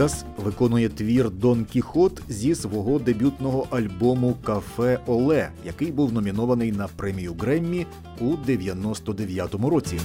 Вілегас виконує твір Дон Кіхот зі свого дебютного альбому Кафе Оле, який був номінований на премію Греммі у 99-му році.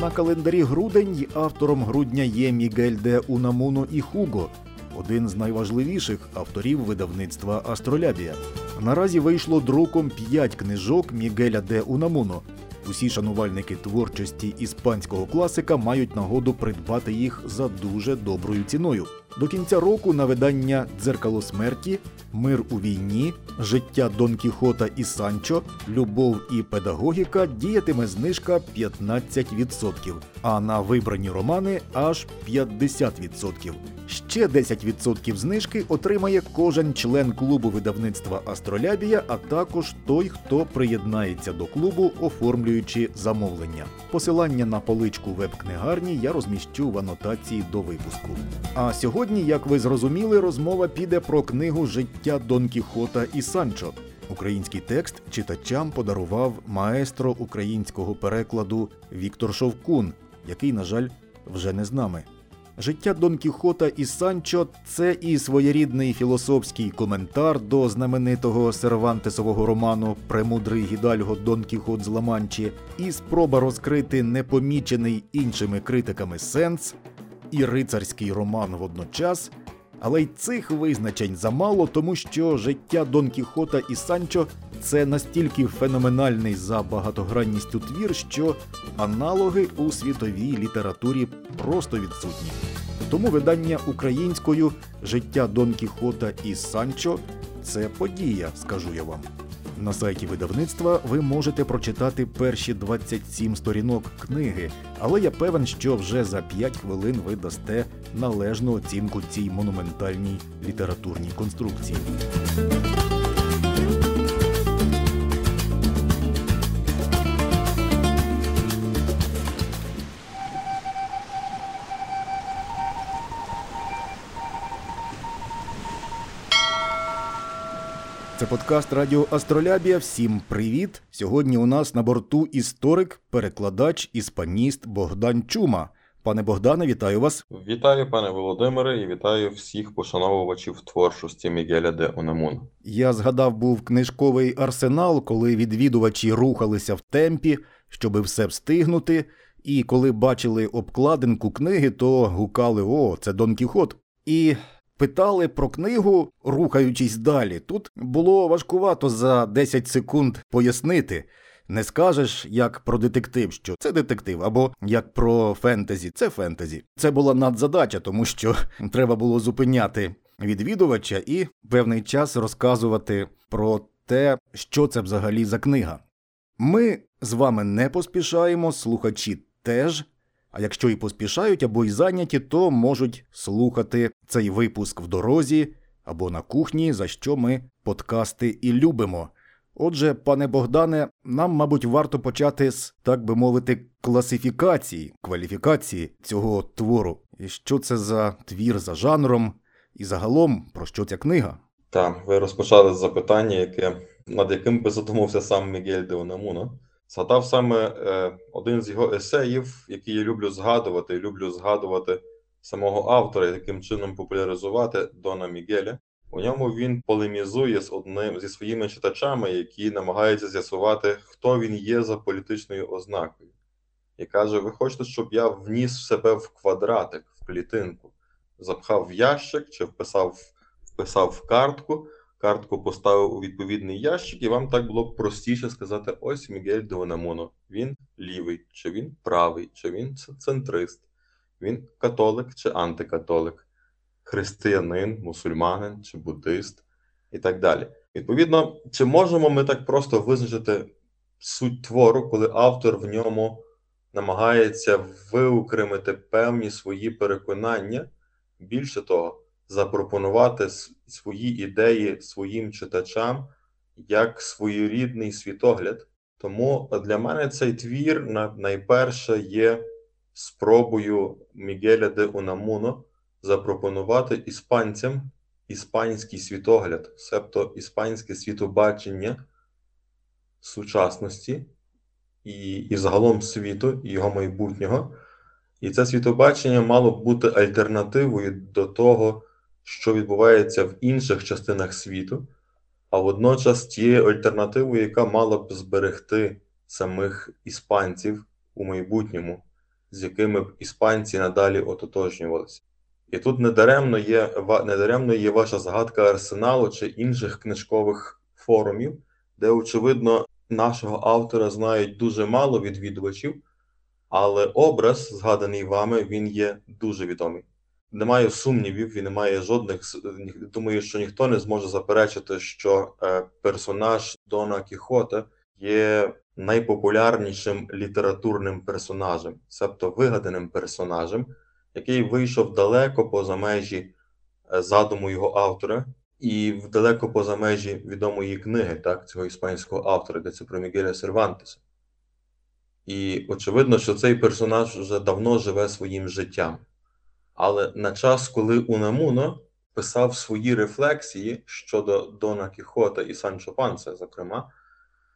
На календарі грудень автором грудня є Мігель де Унамуно і Хуго, один з найважливіших авторів видавництва Астролябія. Наразі вийшло друком п'ять книжок Мігеля де Унамуно. Усі шанувальники творчості іспанського класика мають нагоду придбати їх за дуже доброю ціною. До кінця року на видання Дзеркало смерті, Мир у війні, Життя Дон Кіхота і Санчо, Любов і педагогіка діятиме знижка 15%, а на вибрані романи аж 50%. Ще 10% знижки отримає кожен член клубу видавництва Астролябія, а також той, хто приєднається до клубу, оформлюючи замовлення. Посилання на поличку веб-книгарні я розміщу в анотації до випуску. А сьогодні, як ви зрозуміли, розмова піде про книгу Життя Дон Кіхота і Санчо. Український текст читачам подарував маестро українського перекладу Віктор Шовкун, який, на жаль, вже не з нами. Життя Дон Кіхота і Санчо це і своєрідний філософський коментар до знаменитого сервантесового роману Премудрий гідальго Дон Кіхот з Ламанчі, і спроба розкрити непомічений іншими критиками сенс, і рицарський роман водночас. Але й цих визначень замало, тому що життя Дон Кіхота і Санчо це настільки феноменальний за багатогранністю твір, що аналоги у світовій літературі просто відсутні. Тому видання українською Життя Дон Кіхота і Санчо це подія, скажу я вам. На сайті видавництва ви можете прочитати перші 27 сторінок книги, але я певен, що вже за 5 хвилин ви дасте належну оцінку цій монументальній літературній конструкції. Це подкаст Радіо Астролябія. Всім привіт! Сьогодні у нас на борту історик, перекладач, іспаніст Богдан Чума. Пане Богдане, вітаю вас. Вітаю, пане Володимире, і вітаю всіх пошановувачів творчості Мігеля де Унамун. Я згадав, був книжковий арсенал, коли відвідувачі рухалися в темпі, щоби все встигнути. І коли бачили обкладинку книги, то гукали: О, це Дон Кіхот. І питали про книгу, рухаючись далі. Тут було важкувато за 10 секунд пояснити. Не скажеш як про детектив, що це детектив, або як про фентезі, це фентезі. Це була надзадача, тому що треба було зупиняти відвідувача і певний час розказувати про те, що це взагалі за книга. Ми з вами не поспішаємо, слухачі теж. А якщо і поспішають або й зайняті, то можуть слухати цей випуск в дорозі або на кухні, за що ми подкасти і любимо. Отже, пане Богдане, нам, мабуть, варто почати з, так би мовити, класифікації, кваліфікації цього твору. І що це за твір за жанром, і загалом про що ця книга? Так, ви розпочали запитання, яке над яким би задумався сам Мігель де Унамуно. Згадав саме е, один з його есеїв, який я люблю згадувати, люблю згадувати самого автора, яким чином популяризувати Дона Мігеля. У ньому він полемізує з одним зі своїми читачами, які намагаються з'ясувати, хто він є за політичною ознакою, і каже: Ви хочете, щоб я вніс себе в квадратик, в клітинку, запхав в ящик чи вписав, вписав в картку картку поставив у відповідний ящик, і вам так було б простіше сказати: ось Мігель де Він лівий, чи він правий, чи він центрист, він католик чи антикатолик, християнин, мусульманин чи буддист і так далі. Відповідно, чи можемо ми так просто визначити суть твору, коли автор в ньому намагається виокремити певні свої переконання? Більше того, запропонувати свої ідеї своїм читачам як своєрідний світогляд. Тому для мене цей твір найперше є спробою Мігеля де Унамуно запропонувати іспанцям іспанський світогляд, себто іспанське світобачення сучасності і і загалом світу і його майбутнього, І це світобачення мало б бути альтернативою до того, що відбувається в інших частинах світу, а водночас тією альтернативою, яка мала б зберегти самих іспанців у майбутньому, з якими б іспанці надалі ототожнювалися. І тут недаремно є недаремно є ваша згадка арсеналу чи інших книжкових форумів, де, очевидно, нашого автора знають дуже мало відвідувачів, але образ, згаданий вами, він є дуже відомий. Немає сумнівів і немає жодних. Думаю, що ніхто не зможе заперечити, що е, персонаж Дона Кіхота є найпопулярнішим літературним персонажем, себто вигаданим персонажем, який вийшов далеко поза межі е, задуму його автора, і далеко поза межі відомої книги, так, цього іспанського автора, де це про Мігеля Сервантеса. І очевидно, що цей персонаж вже давно живе своїм життям. Але на час, коли Унамуно писав свої рефлексії щодо Дона Кіхота і Санчо Панса, зокрема,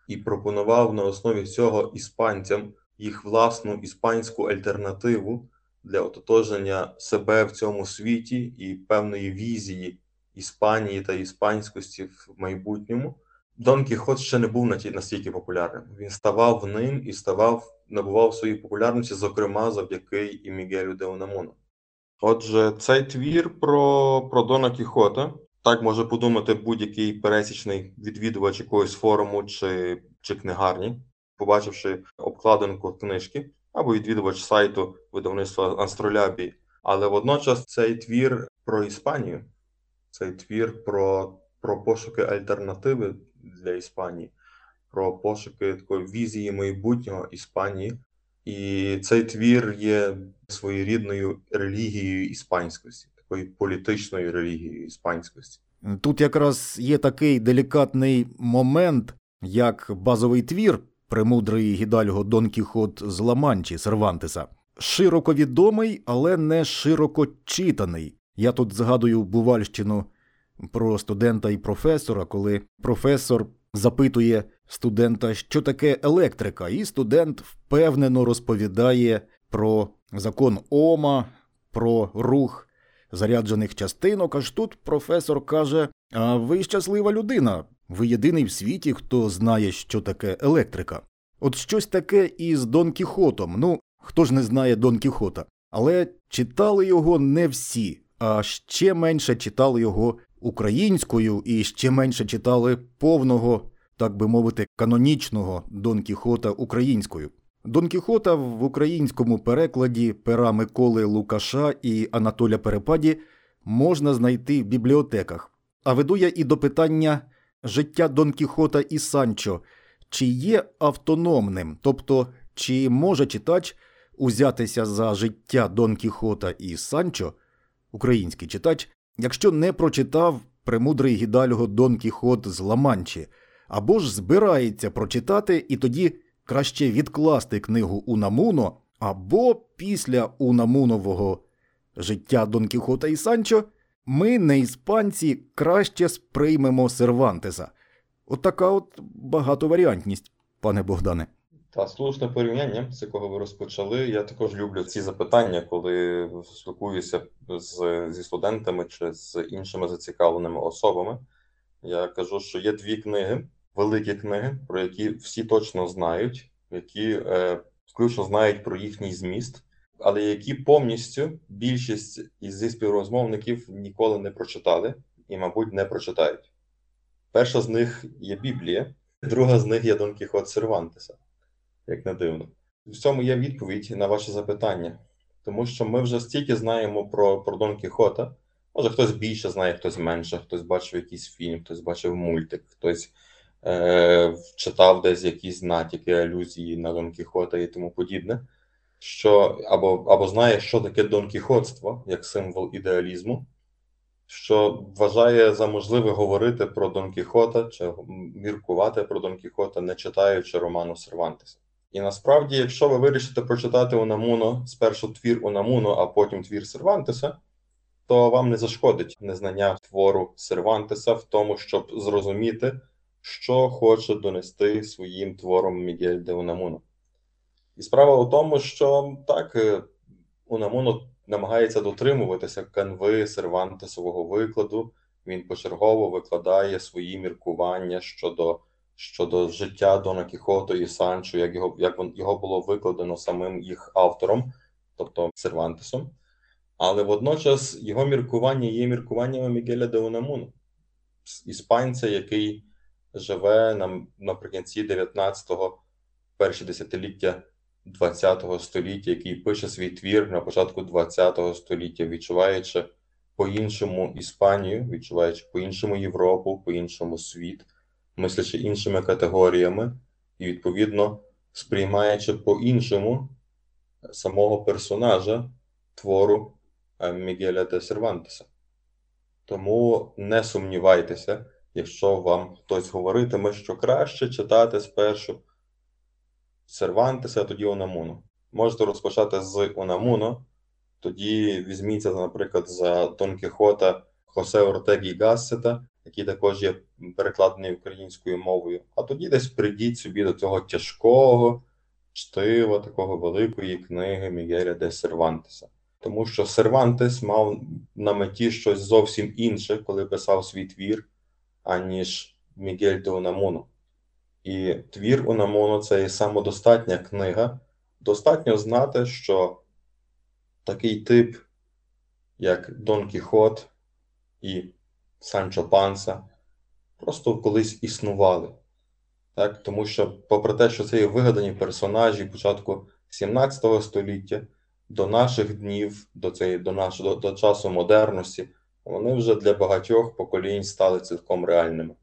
і пропонував на основі цього іспанцям їх власну іспанську альтернативу для ототоження себе в цьому світі і певної візії Іспанії та іспанськості в майбутньому. Дон Кіхот ще не був настільки популярним. Він ставав ним і ставав, набував своєї популярності, зокрема завдяки і Мігелю де Унамуну. Отже, цей твір про про Дона Кіхота, так може подумати будь-який пересічний відвідувач якогось форуму чи чи книгарні, побачивши обкладинку книжки, або відвідувач сайту видавництва Астролябі. Але водночас цей твір про Іспанію, цей твір про, про пошуки альтернативи для Іспанії, про пошуки такої візії майбутнього Іспанії. І цей твір є своєрідною релігією іспанськості, такою політичною релігією іспанськості. Тут якраз є такий делікатний момент, як базовий твір, премудрий гідальго Дон Кіхот з Ламанчі Сервантеса. Широко відомий, але не широко читаний. Я тут згадую Бувальщину про студента і професора, коли професор запитує студента, що таке електрика, і студент впевнено розповідає про закон Ома, про рух заряджених частинок. Аж тут професор каже: А ви щаслива людина, ви єдиний в світі, хто знає, що таке електрика. От щось таке і з Дон Кіхотом. Ну, хто ж не знає Дон Кіхота. Але читали його не всі, а ще менше читали його українською і ще менше читали повного, так би мовити, канонічного Дон Кіхота українською. Дон Кіхота в українському перекладі пера Миколи Лукаша і Анатоля Перепаді можна знайти в бібліотеках. А веду я і до питання життя Дон Кіхота і Санчо, чи є автономним, тобто чи може читач узятися за життя Дон Кіхота і Санчо, український читач, якщо не прочитав премудрий гідальго Дон Кіхот з Ламанчі, або ж збирається прочитати і тоді краще відкласти книгу Унамуно, або після Унамунового життя Дон Кіхота і Санчо ми, не іспанці, краще сприймемо Сервантеса. От така от багатоваріантність, пане Богдане. Та слушне порівняння, з якого ви розпочали. Я також люблю ці запитання, коли спілкуюся з, зі студентами чи з іншими зацікавленими особами. Я кажу, що є дві книги, великі книги, про які всі точно знають, які е, включно знають про їхній зміст, але які повністю більшість із співрозмовників ніколи не прочитали і, мабуть, не прочитають. Перша з них є Біблія, друга з них є Дон Кіхот Сервантеса, як не дивно. В цьому є відповідь на ваше запитання, тому що ми вже стільки знаємо про, про Дон Кіхота. Може, хтось більше знає, хтось менше, хтось бачив якийсь фільм, хтось бачив мультик, хтось читав десь якісь натяки, алюзії на Дон Кіхота і тому подібне що або або знає, що таке донкіхотство як символ ідеалізму, що вважає за можливе говорити про Дон Кіхота чи міркувати про Дон Кіхота, не читаючи роману Сервантеса. І насправді, якщо ви вирішите прочитати Унамуно спершу твір Унамуно, а потім твір Сервантеса, то вам не зашкодить незнання твору Сервантеса в тому, щоб зрозуміти, що хоче донести своїм твором Мігель де Унамуно. І справа у тому, що так, е, Унамуно намагається дотримуватися канви сервантесового викладу. Він почергово викладає свої міркування щодо щодо життя Дона Кіхото і Санчо, як його як його було викладено самим їх автором, тобто Сервантесом. Але водночас його міркування є міркуваннями Мігеля де Унамуно, іспанця, який живе на, наприкінці 19-го, перші десятиліття ХХ століття, який пише свій твір на початку ХХ століття, відчуваючи по-іншому Іспанію, відчуваючи по-іншому Європу, по-іншому світ, мислячи іншими категоріями, і, відповідно, сприймаючи по-іншому самого персонажа твору е, Мігеля де Сервантеса. Тому не сумнівайтеся, якщо вам хтось говоритиме, що краще читати спершу Сервантеса, а тоді Онамуно. Можете розпочати з Онамуно, тоді візьміться, наприклад, за Дон Кіхота Хосе Ортегі Гассета, який також є перекладений українською мовою. А тоді десь прийдіть собі до цього тяжкого, чтива, такого великої книги Мігеля де Сервантеса. Тому що Сервантес мав на меті щось зовсім інше, коли писав свій твір, аніж Мігель де Унамуно. І твір Унамуно це і самодостатня книга. Достатньо знати, що такий тип, як Дон Кіхот і Санчо Панса, просто колись існували. Так? Тому що, попри те, що це є вигадані персонажі початку 17 століття до наших днів, до цієї, до, наш, до, до часу модерності, вони вже для багатьох поколінь стали цілком реальними.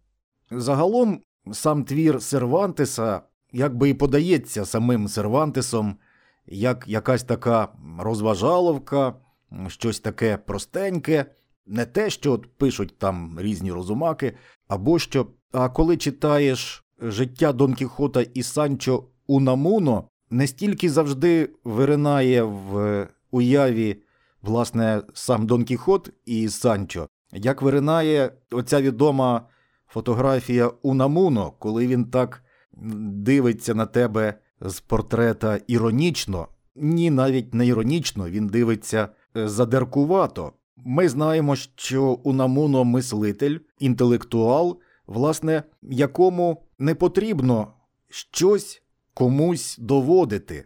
Загалом, сам твір Сервантеса якби і подається самим Сервантесом як якась така розважаловка, щось таке простеньке, не те, що от пишуть там різні розумаки, або що. А коли читаєш життя Дон Кіхота і Санчо Унамуно, не стільки завжди виринає в уяві власне сам Дон Кіхот і Санчо, як виринає оця відома фотографія Унамуно, коли він так дивиться на тебе з портрета іронічно, ні, навіть не іронічно, він дивиться е, задеркувато. Ми знаємо, що Унамуно мислитель, інтелектуал, власне, якому не потрібно щось комусь доводити.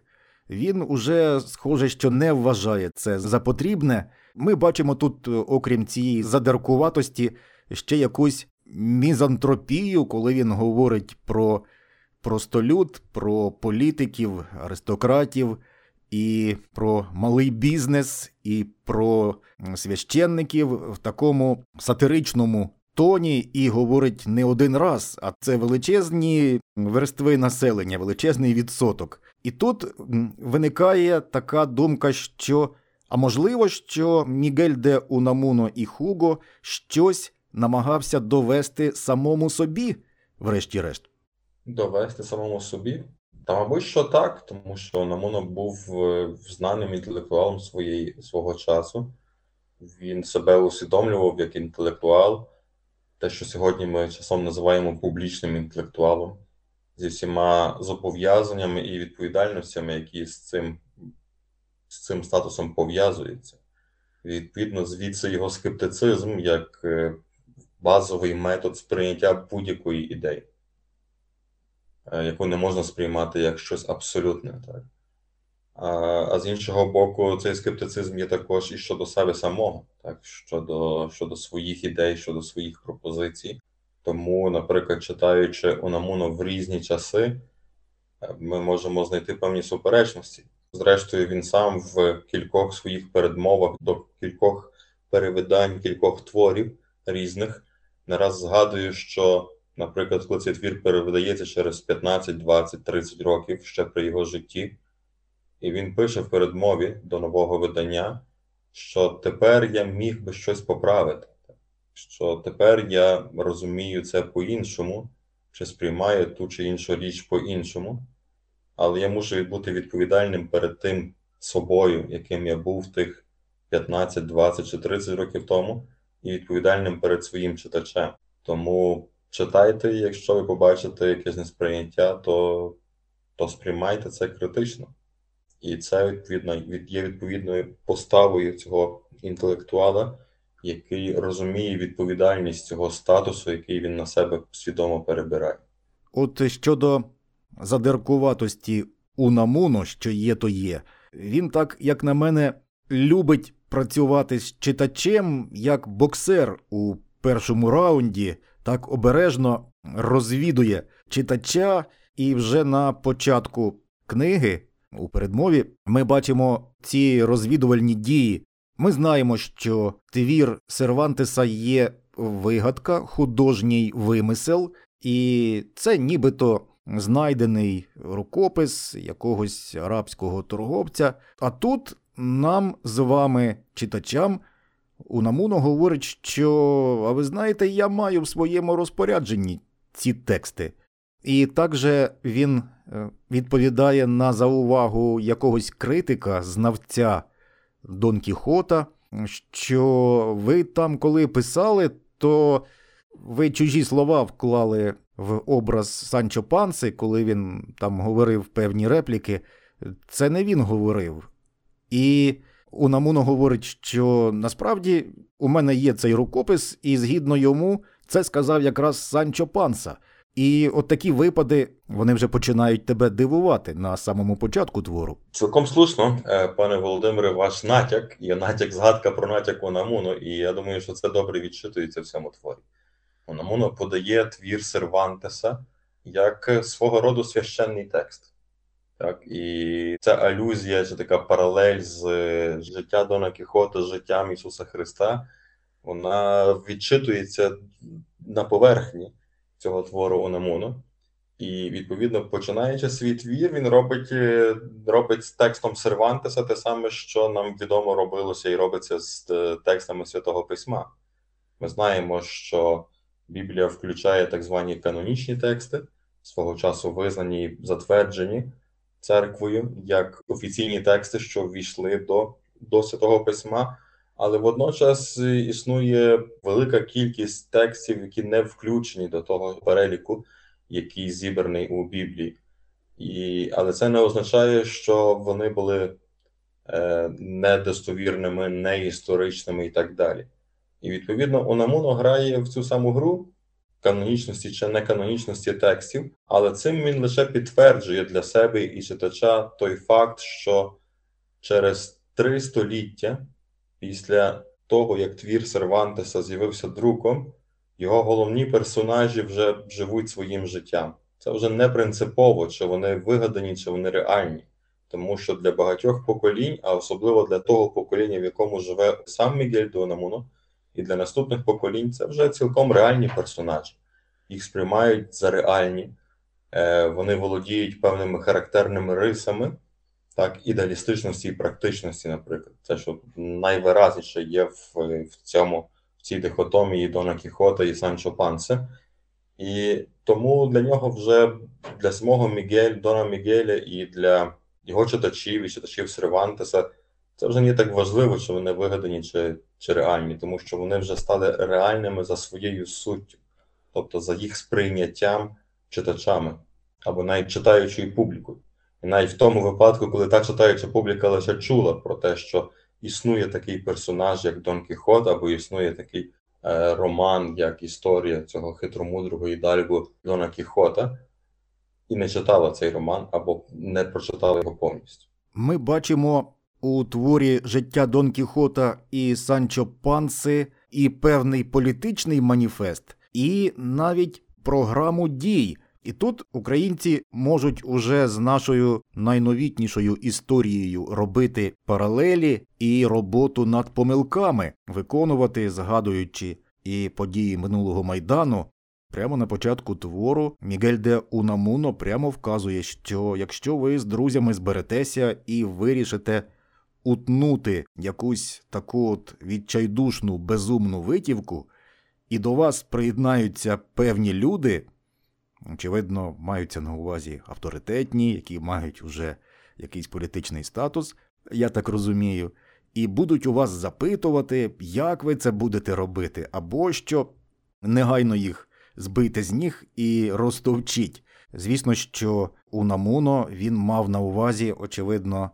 Він уже, схоже, що не вважає це за потрібне. Ми бачимо тут, е, окрім цієї задеркуватості, ще якусь мізантропію, коли він говорить про простолюд, про політиків, аристократів, і про малий бізнес, і про священників в такому сатиричному тоні і говорить не один раз, а це величезні верстви населення, величезний відсоток. І тут виникає така думка, що. А можливо, що Мігель де Унамуно і Хуго щось намагався довести самому собі, врешті-решт. Довести самому собі? Та, мабуть, що так, тому що Намуно був е, знаним інтелектуалом своєї, свого часу. Він себе усвідомлював як інтелектуал, те, що сьогодні ми часом називаємо публічним інтелектуалом, зі всіма зобов'язаннями і відповідальностями, які з цим з цим статусом пов'язуються. Відповідно, звідси його скептицизм як е, базовий метод сприйняття будь-якої ідеї. Е, яку не можна сприймати як щось абсолютне. Так? А з іншого боку, цей скептицизм є також і щодо себе самого, так? щодо щодо своїх ідей, щодо своїх пропозицій. Тому, наприклад, читаючи Унамуно в різні часи, е, ми можемо знайти певні суперечності. Зрештою, він сам в кількох своїх передмовах до кількох перевидань, кількох творів різних не раз згадує, що Наприклад, коли цей твір перевидається через 15, 20, 30 років ще при його житті, і він пише в передмові до нового видання, що тепер я міг би щось поправити, що тепер я розумію це по-іншому, чи сприймаю ту чи іншу річ по-іншому, але я мушу бути відповідальним перед тим собою, яким я був тих 15, 20 чи 30 років тому, і відповідальним перед своїм читачем. Тому. Читайте, якщо ви побачите якесь несприйняття, то то сприймайте це критично. І це відповідно є відповідною поставою цього інтелектуала, який розуміє відповідальність цього статусу, який він на себе свідомо перебирає. От щодо задиркуватості Унамуно, що є, то є, він так, як на мене, любить працювати з читачем як боксер у першому раунді, так обережно розвідує читача, і вже на початку книги у передмові ми бачимо ці розвідувальні дії. Ми знаємо, що твір Сервантеса є вигадка, художній вимисел, і це нібито знайдений рукопис якогось арабського торговця. А тут нам з вами, читачам, Унамуно говорить, що, а ви знаєте, я маю в своєму розпорядженні ці тексти. І також він відповідає на заувагу якогось критика, знавця Дон Кіхота, що ви там, коли писали, то ви чужі слова вклали в образ Санчо Панси, коли він там говорив певні репліки. Це не він говорив. І Унамуно говорить, що насправді у мене є цей рукопис, і згідно йому, це сказав якраз Санчо Панса. І от такі випади вони вже починають тебе дивувати на самому початку твору. Цілком слушно, е, пане Володимире, ваш натяк є натяк, згадка про натяк Унамуно, і я думаю, що це добре відчитується в цьому творі. Унамуно подає твір Сервантеса як свого роду священний текст. Так, І це алюзія чи така паралель з життя Дона Кіхота з життям Ісуса Христа, вона відчитується на поверхні цього твору Онамуну. І, відповідно, починаючи свій твір, він робить е, робить з текстом Сервантеса те саме, що нам відомо робилося і робиться з е, текстами Святого Письма. Ми знаємо, що Біблія включає так звані канонічні тексти, свого часу визнані і затверджені церквою як офіційні тексти, що ввійшли до, до Святого Письма. Але водночас існує велика кількість текстів, які не включені до того переліку, який зібраний у Біблії. І, Але це не означає, що вони були е, недостовірними, неісторичними і так далі. І відповідно Онамуно грає в цю саму гру канонічності чи неканонічності текстів, але цим він лише підтверджує для себе і читача той факт, що через три століття після того, як твір Сервантеса з'явився друком, його головні персонажі вже живуть своїм життям. Це вже не принципово, чи вони вигадані, чи вони реальні. Тому що для багатьох поколінь, а особливо для того покоління, в якому живе сам Мігель Донамуно, і для наступних поколінь це вже цілком реальні персонажі. Їх сприймають за реальні, е, вони володіють певними характерними рисами, так, ідеалістичності і практичності, наприклад. Це що найвиразніше є в в, цьому, в цій дихотомії Дона Кіхота і Санчо Пансе. І тому для нього вже для самого Мігель, Дона Мігеля і для його читачів і читачів Сервантеса це вже не так важливо, чи вони вигадані чи чи реальні, тому що вони вже стали реальними за своєю суттю, тобто за їх сприйняттям читачами або навіть читаючою публікою. Навіть в тому випадку, коли та читаюча публіка лише чула про те, що існує такий персонаж, як Дон Кіхот, або існує такий е, роман, як історія цього хитромудрого ідальгу Дона Кіхота, і не читала цей роман або не прочитала його повністю. Ми бачимо у творі життя Дон Кіхота і Санчо Панси і певний політичний маніфест, і навіть програму дій. І тут українці можуть уже з нашою найновітнішою історією робити паралелі і роботу над помилками, виконувати, згадуючи і події минулого майдану. Прямо на початку твору Мігель де Унамуно прямо вказує, що якщо ви з друзями зберетеся і вирішите утнути якусь таку от відчайдушну безумну витівку, і до вас приєднаються певні люди, очевидно, маються на увазі авторитетні, які мають уже якийсь політичний статус, я так розумію, і будуть у вас запитувати, як ви це будете робити, або що негайно їх збийте з ніг і розтовчіть. Звісно, що у Намуно він мав на увазі, очевидно,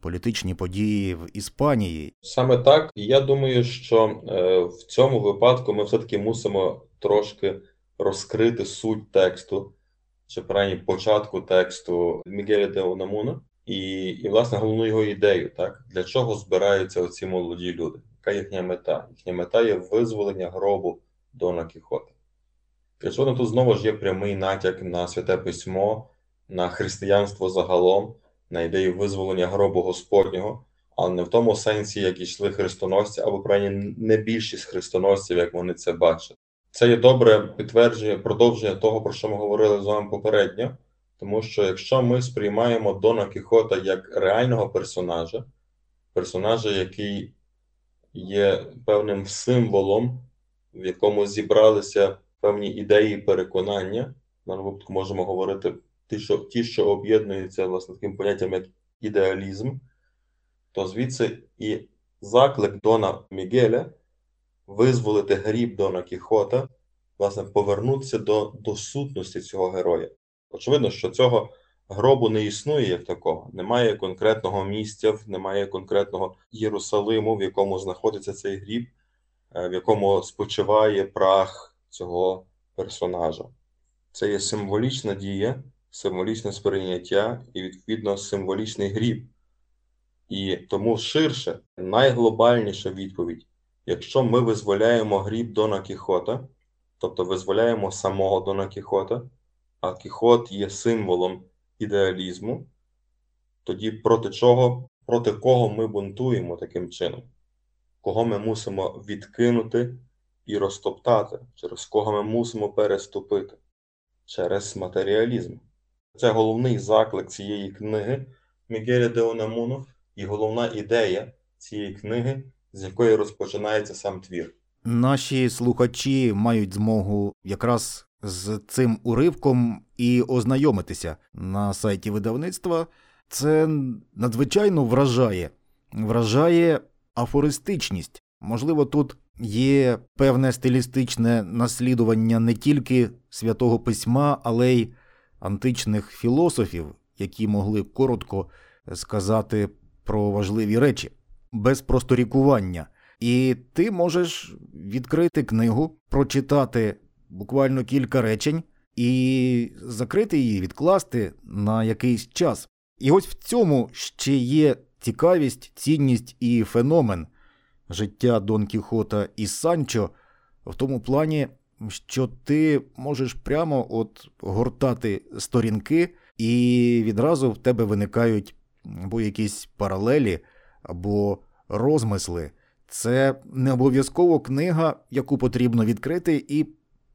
політичні події в Іспанії. Саме так, я думаю, що е, в цьому випадку ми все-таки мусимо трошки розкрити суть тексту, чи принаймні початку тексту Мігеля де Унамуна, і, і, власне, головну його ідею, так? Для чого збираються оці молоді люди? Яка їхня мета? Їхня мета є визволення гробу Дона Кіхота. Очевидно, тут знову ж є прямий натяк на святе письмо, на християнство загалом, на ідею визволення гробу Господнього, але не в тому сенсі, як йшли хрестоносці, або принаймні не більшість хрестоносців, як вони це бачать. Це є добре підтвердження, продовження того, про що ми говорили з вами попередньо. Тому що якщо ми сприймаємо Дона Кіхота як реального персонажа, персонажа, який є певним символом, в якому зібралися певні ідеї переконання, даному випадку можемо говорити ті, що ті, що об'єднуються власне таким поняттям, як ідеалізм, то звідси і заклик Дона Мігеля визволити гріб Дона Кіхота, власне, повернутися до, до сутності цього героя. Очевидно, що цього гробу не існує як такого. Немає конкретного місця, немає конкретного Єрусалиму, в якому знаходиться цей гріб, е, в якому спочиває прах цього персонажа. Це є символічна дія, символічне сприйняття і, відповідно, символічний гріб. І тому ширше, найглобальніша відповідь: якщо ми визволяємо гріб Дона Кіхота, тобто визволяємо самого Дона Кіхота а Кіхот є символом ідеалізму, тоді проти чого, проти кого ми бунтуємо таким чином, кого ми мусимо відкинути і розтоптати, через кого ми мусимо переступити? Через матеріалізм. Це головний заклик цієї книги Мігеля де Онамуно і головна ідея цієї книги, з якої розпочинається сам твір. Наші слухачі мають змогу якраз з цим уривком і ознайомитися на сайті видавництва. Це надзвичайно вражає, вражає афористичність. Можливо, тут є певне стилістичне наслідування не тільки святого письма, але й античних філософів, які могли коротко сказати про важливі речі, без просторікування. І ти можеш відкрити книгу, прочитати буквально кілька речень і закрити її, відкласти на якийсь час. І ось в цьому ще є цікавість, цінність і феномен життя Дон Кіхота і Санчо в тому плані, що ти можеш прямо от гортати сторінки, і відразу в тебе виникають або якісь паралелі, або розмисли. Це не обов'язково книга, яку потрібно відкрити і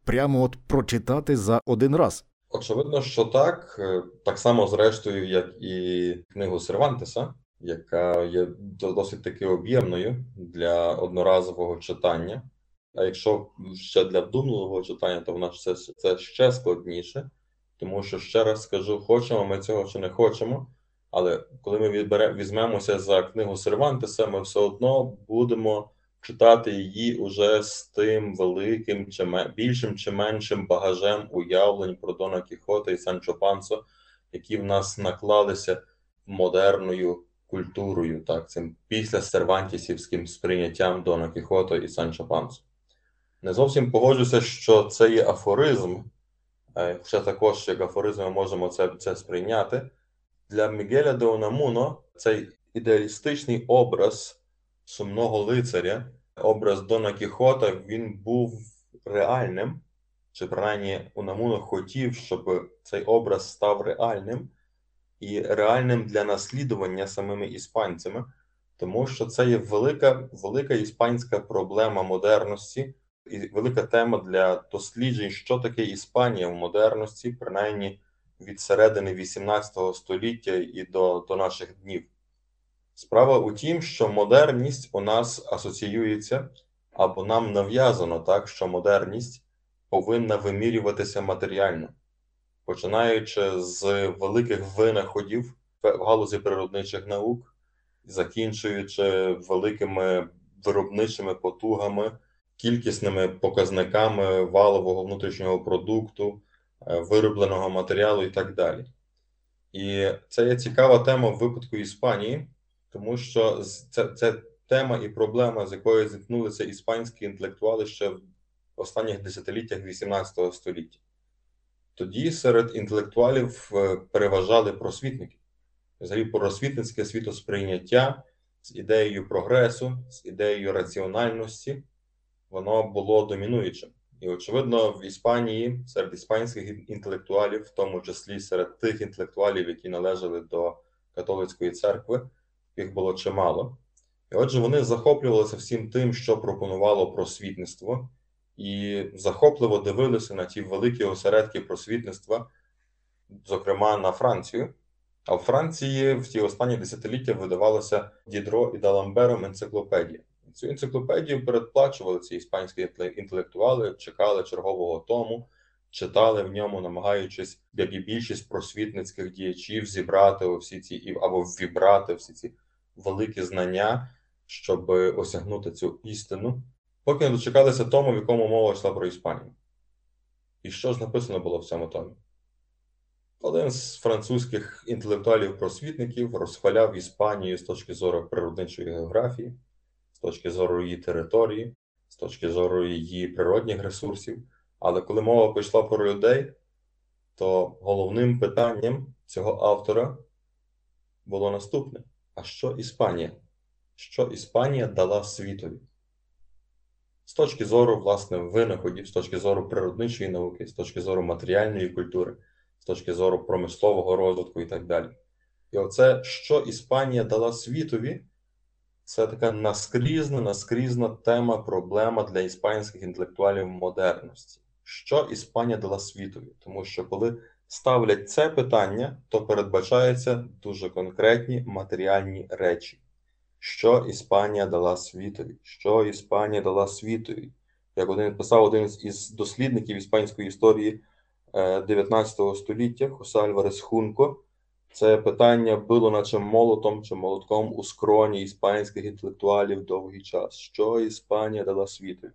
прямо от прочитати за один раз. Очевидно, що так. Е, так само, зрештою, як і книгу Сервантеса, яка є досить таки об'ємною для одноразового читання. А якщо ще для вдумливого читання, то в нас це, це ще складніше, тому що ще раз скажу, хочемо ми цього чи не хочемо. Але коли ми відбере, візьмемося за книгу Сервантеса, ми все одно будемо читати її уже з тим великим, чи більшим чи меншим багажем уявлень про Дона Кіхота і Санчо Пансо, які в нас наклалися модерною культурою, так, цим після сервантісівським сприйняттям Дона Кіхота і Санчо Пансо. Не зовсім погоджуся, що це є афоризм, е, хоча також як афоризм ми можемо це це сприйняти. Для Мігеля де Онамуно цей ідеалістичний образ сумного лицаря, образ Дона Кіхота, він був реальним, чи принаймні Унамуно хотів, щоб цей образ став реальним і реальним для наслідування самими іспанцями, тому що це є велика, велика іспанська проблема модерності. І велика тема для досліджень, що таке Іспанія в модерності, принаймні від середини 18 століття і до, до наших днів. Справа у тім, що модерність у нас асоціюється або нам нав'язано так, що модерність повинна вимірюватися матеріально, починаючи з великих винаходів в галузі природничих наук, закінчуючи великими виробничими потугами, кількісними показниками валового внутрішнього продукту, виробленого матеріалу і так далі. І це є цікава тема в випадку Іспанії тому що це, це тема і проблема, з якою зіткнулися іспанські інтелектуали ще в останніх десятиліттях XVIII століття. Тоді серед інтелектуалів е, переважали просвітники, взагалі просвітницьке світосприйняття з ідеєю прогресу, з ідеєю раціональності, воно було домінуючим. І, очевидно, в Іспанії серед іспанських інтелектуалів, в тому числі серед тих інтелектуалів, які належали до католицької церкви, їх було чимало. І отже, вони захоплювалися всім тим, що пропонувало просвітництво, і захопливо дивилися на ті великі осередки просвітництва, зокрема на Францію. А в Франції в ті останні десятиліття видавалося Дідро і Даламбером енциклопедія. Цю енциклопедію передплачували ці іспанські інтелектуали, чекали чергового тому, читали в ньому, намагаючись, як і більшість просвітницьких діячів, зібрати всі ці або вібрати всі ці великі знання, щоб осягнути цю істину, поки не дочекалися тому, в якому мова йшла про Іспанію. І що ж написано було в цьому томі? Один з французьких інтелектуалів-просвітників розхваляв Іспанію з точки зору природничої географії, точки зору її території, з точки зору її природних ресурсів. Але коли мова пішла про людей, то головним питанням цього автора було наступне: а що Іспанія? Що Іспанія дала світові? З точки зору, власне, винаходів, з точки зору природничої науки, з точки зору матеріальної культури з точки зору промислового розвитку і так далі. І оце, що Іспанія дала світові, це така наскрізна, наскрізна тема, проблема для іспанських інтелектуалів модерності. Що Іспанія дала світові? Тому що коли ставлять це питання, то передбачаються дуже конкретні матеріальні речі. Що Іспанія дала світові? Що Іспанія дала світові? Як один писав один із дослідників іспанської історії 19 е, століття Хосе Альварес Хунко. Це питання було наче молотом чи молотком у скроні іспанських інтелектуалів довгий час. Що Іспанія дала світу?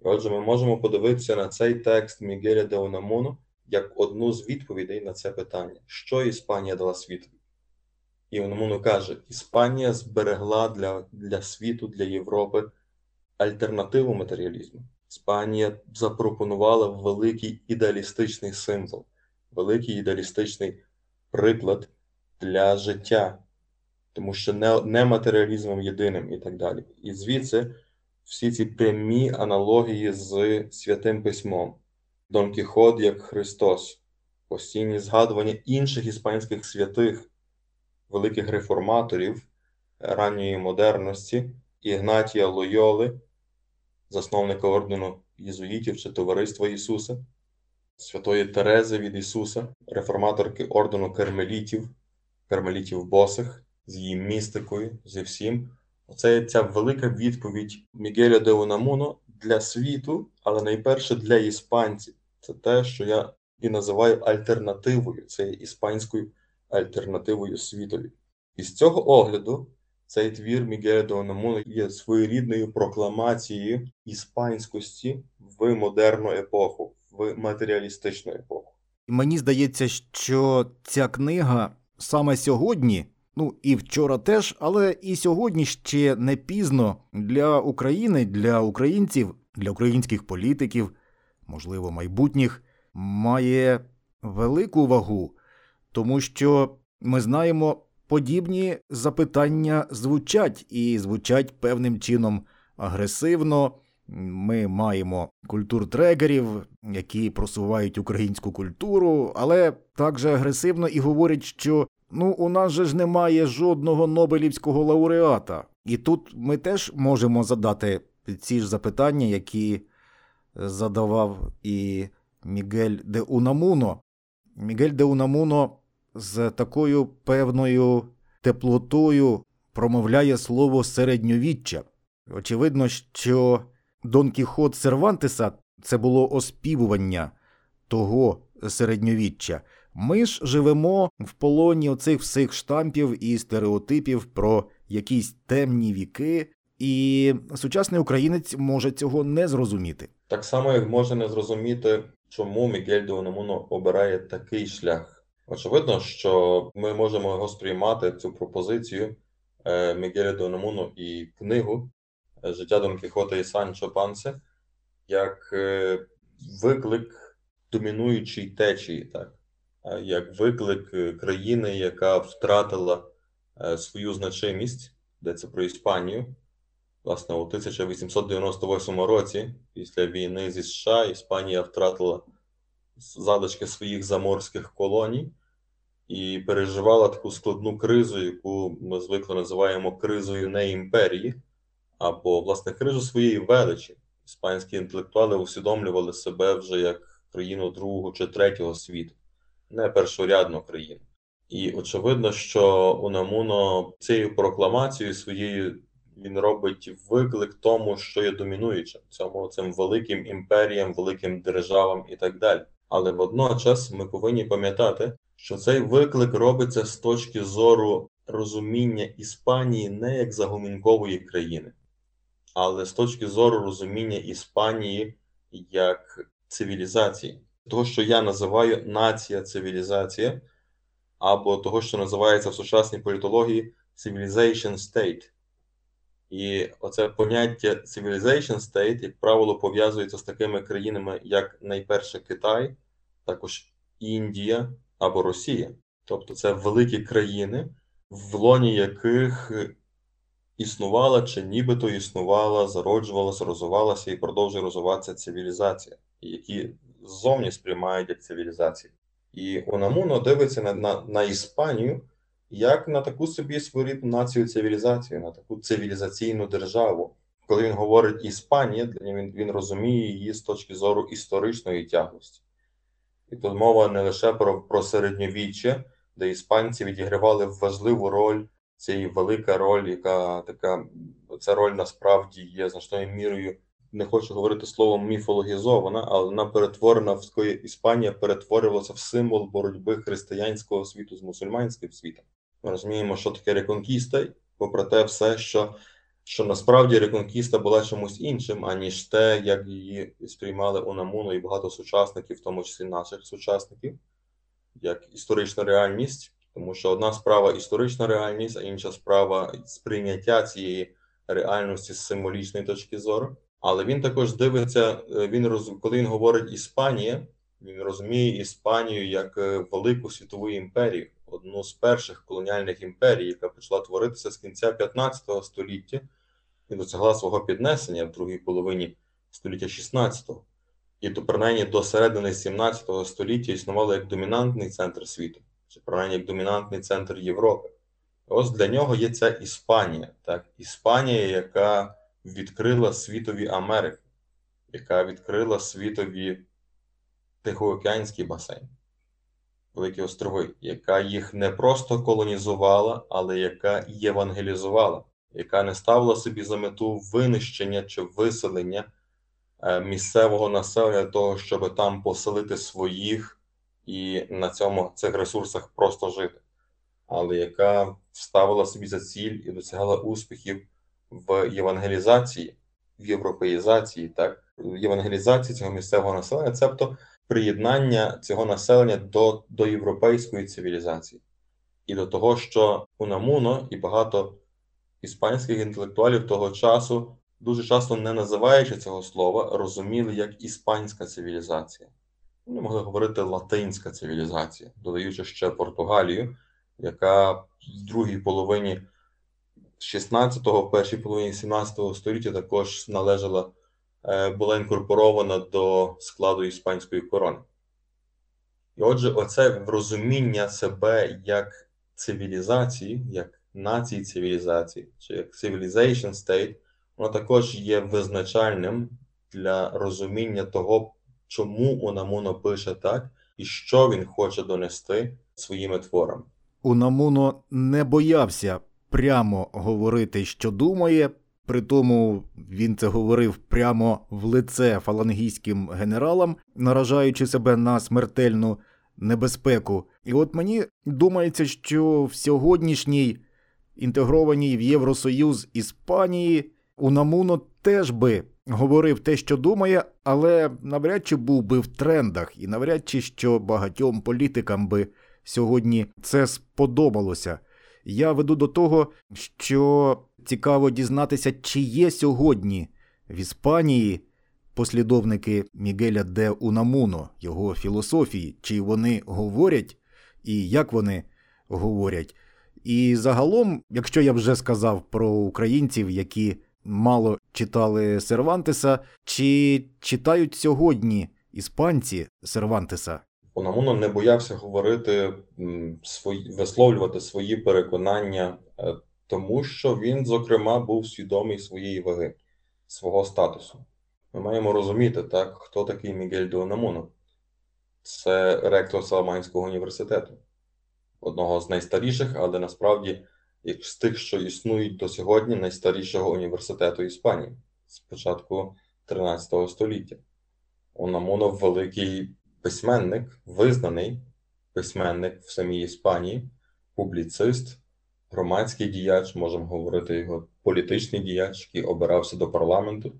І отже, ми можемо подивитися на цей текст Мігеля де Унамуно як одну з відповідей на це питання, що Іспанія дала світу? І Унамуно каже: Іспанія зберегла для, для світу, для Європи альтернативу матеріалізму. Іспанія запропонувала великий ідеалістичний символ, великий ідеалістичний приклад для життя, тому що не, не матеріалізмом єдиним і так далі. І звідси всі ці прямі аналогії з святим письмом, Дон Кіхот як Христос, постійні згадування інших іспанських святих, великих реформаторів ранньої модерності, Ігнатія Лойоли засновника ордену Єзуїтів чи Товариства Ісуса, Святої Терези від Ісуса, реформаторки ордену Кармелітів, Кармелітів Босих, з її містикою, зі всім. Оце ця велика відповідь Мігеля де Унамуно для світу, але найперше для іспанців. Це те, що я і називаю альтернативою, це іспанською альтернативою світові. І з цього огляду цей твір Мігеля де Унамуно є своєрідною прокламацією іспанськості в модерну епоху, в матеріалістичну епоху. Мені здається, що ця книга саме сьогодні, ну і вчора теж, але і сьогодні ще не пізно для України, для українців, для українських політиків, можливо, майбутніх, має велику вагу, тому що ми знаємо подібні запитання звучать і звучать певним чином агресивно. Ми маємо культуртрегерів, які просувають українську культуру, але також агресивно і говорять, що ну у нас же ж немає жодного Нобелівського лауреата. І тут ми теж можемо задати ці ж запитання, які задавав і Мігель де Унамуно. Мігель де Унамуно з такою певною теплотою промовляє слово середньовіччя. Очевидно, що Дон Кіхот Сервантеса це було оспівування того середньовіччя. Ми ж живемо в полоні оцих всіх штампів і стереотипів про якісь темні віки, і сучасний українець може цього не зрозуміти. Так само, як може не зрозуміти, чому Мігель де обирає такий шлях Очевидно, що ми можемо його сприймати цю пропозицію е, Мігеля де і книгу Життя Дон Кіхота і Санчо Пансе як е, виклик домінуючої течії, так? Як виклик країни, яка втратила е, свою значимість, йдеться про Іспанію. Власне, у 1898 році, після війни зі США, Іспанія втратила залишки своїх заморських колоній і переживала таку складну кризу, яку ми звикли називаємо кризою не імперії, або, власне, кризу своєї величі. Іспанські інтелектуали усвідомлювали себе вже як країну другого чи третього світу, не першорядну країну. І очевидно, що Унамуно цією прокламацією своєю він робить виклик тому, що є домінуючим, цьому цим великим імперіям, великим державам і так далі. Але водночас ми повинні пам'ятати, що цей виклик робиться з точки зору розуміння Іспанії не як загумінкової країни, але з точки зору розуміння Іспанії як цивілізації, того, що я називаю нація цивілізація, або того, що називається в сучасній політології civilization state. І оце поняття civilization state, як правило, пов'язується з такими країнами, як найперше Китай, також Індія або Росія. Тобто це великі країни, в лоні яких існувала чи нібито існувала, зароджувалася, розвивалася і продовжує розвиватися цивілізація, які ззовні сприймають як цивілізації. І Унамуно дивиться на, на, на Іспанію як на таку собі своєрідну націю цивілізацію, на таку цивілізаційну державу. Коли він говорить Іспанія, він, він розуміє її з точки зору історичної тяглості. І тут мова не лише про, про середньовіччя, де іспанці відігравали важливу роль, це і велика роль, яка така ця роль насправді є значною мірою. Не хочу говорити словом міфологізована, але вона перетворена в Іспанія перетворювалася в символ боротьби християнського світу з мусульманським світом. Ми розуміємо, що таке реконкіста, попри те, все, що що насправді реконкіста була чимось іншим, аніж те, як її сприймали Унамуно і багато сучасників, в тому числі наших сучасників, як історична реальність, тому що одна справа історична реальність, а інша справа сприйняття цієї реальності з символічної точки зору. Але він також дивиться, він роз... коли він говорить Іспанія, він розуміє Іспанію як велику світову імперію, одну з перших колоніальних імперій, яка почала творитися з кінця 15 століття і досягла свого піднесення в другій половині століття 16-го. І то, принаймні, до середини 17 століття існувало як домінантний центр світу, чи принаймні як домінантний центр Європи. Ось для нього є ця Іспанія, так, Іспанія, яка відкрила світові Америки, яка відкрила світові Тихоокеанський басейн, Великі острови, яка їх не просто колонізувала, але яка євангелізувала, яка не ставила собі за мету винищення чи виселення місцевого населення того, щоб там поселити своїх і на цьому цих ресурсах просто жити, але яка вставила собі за ціль і досягала успіхів в євангелізації, в європеїзації, так, євангелізації цього місцевого населення, цебто приєднання цього населення до, до європейської цивілізації і до того, що Унамуно і багато іспанських інтелектуалів того часу, дуже часто не називаючи цього слова, розуміли як іспанська цивілізація. Вони могли говорити латинська цивілізація, додаючи ще Португалію, яка в другій половині 16-го, першій половині 17 століття також належала, була інкорпорована до складу іспанської корони. І отже, оце розуміння себе як цивілізації, як нації цивілізації, чи як civilization state, воно також є визначальним для розуміння того, чому Унамуно пише так і що він хоче донести своїми творами. Унамуно не боявся прямо говорити, що думає. При тому він це говорив прямо в лице фалангійським генералам, наражаючи себе на смертельну небезпеку. І от мені думається, що в сьогоднішній інтегрованій в Євросоюз Іспанії Унамуно теж би говорив те, що думає, але навряд чи був би в трендах, і навряд чи що багатьом політикам би сьогодні це сподобалося. Я веду до того, що цікаво дізнатися, чи є сьогодні в Іспанії послідовники Мігеля де Унамуно, його філософії, чи вони говорять і як вони говорять. І загалом, якщо я вже сказав про українців, які мало читали Сервантеса, чи читають сьогодні іспанці Сервантеса? Унамуно не боявся говорити свої висловлювати свої переконання, е, тому що він, зокрема, був свідомий своєї ваги, свого статусу. Ми маємо розуміти, так, хто такий Мігель де Унамуно. Це ректор Саламанського університету, одного з найстаріших, але насправді з тих, що існують до сьогодні, найстарішого університету Іспанії з початку 13 століття. Унамуно великий письменник, визнаний письменник в самій Іспанії, публіцист, громадський діяч, можемо говорити його політичний діяч, який обирався до парламенту.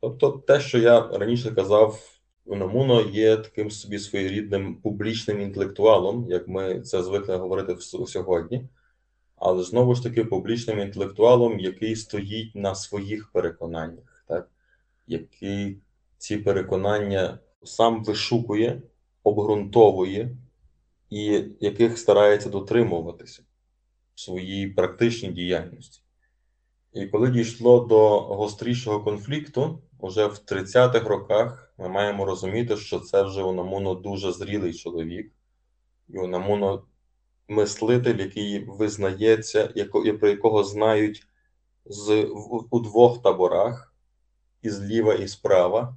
Тобто, те, що я раніше казав, Унамуно є таким собі своєрідним публічним інтелектуалом, як ми це звикли говорити сьогодні, але знову ж таки публічним інтелектуалом, який стоїть на своїх переконаннях, так? який ці переконання сам вишукує, обґрунтовує і яких старається дотримуватися в своїй практичній діяльності. І коли дійшло до гострішого конфлікту, уже в 30-х роках ми маємо розуміти, що це вже Унамуно дуже зрілий чоловік, і Унамуно мислитель, який визнається, яко, про якого знають з, у двох таборах, і зліва, і справа,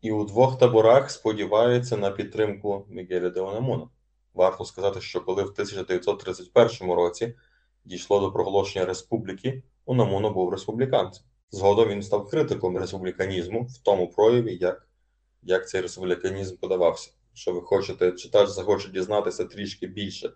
і у двох таборах сподіваються на підтримку Мігеля де Унамуна. Варто сказати, що коли в 1931 році дійшло до проголошення республіки, Унамуно був республіканцем. Згодом він став критиком республіканізму в тому прояві, як як цей республіканізм подавався. Якщо ви хочете, читач захоче дізнатися трішки більше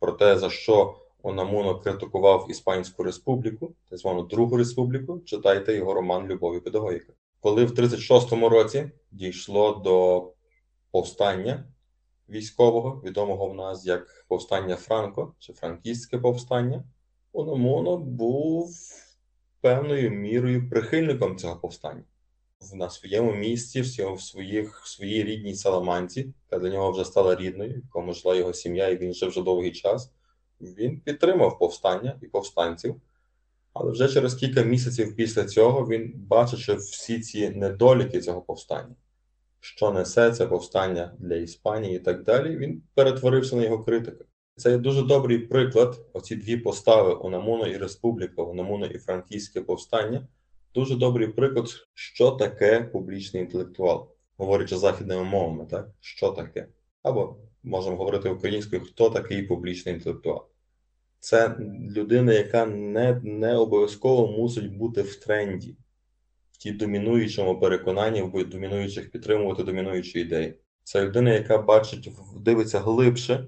про те, за що Унамуно критикував Іспанську республіку, так звану Другу республіку, читайте його роман Любов і педагогіка. Коли в 36-му році дійшло до повстання військового, відомого в нас як повстання Франко чи Франкістське повстання, Унамуно був певною мірою прихильником цього повстання. На своєму місці, в своїх, в своїй рідній Саламанці, яка для нього вже стала рідною, якому жила його сім'я, і він жив вже довгий час. Він підтримав повстання і повстанців. Але вже через кілька місяців після цього він, бачачи всі ці недоліки цього повстання, що несе це повстання для Іспанії і так далі, він перетворився на його критика. Це є дуже добрий приклад. Оці дві постави Унамуно і Республіка, Унамуно і Франківське повстання. Дуже добрий приклад, що таке публічний інтелектуал, говорячи західними мовами, так? Що таке? Або можемо говорити українською, хто такий публічний інтелектуал. Це людина, яка не не обов'язково мусить бути в тренді, в тій домінуючому переконанні, в домінуючих підтримувати домінуючі ідеї. Це людина, яка бачить, дивиться глибше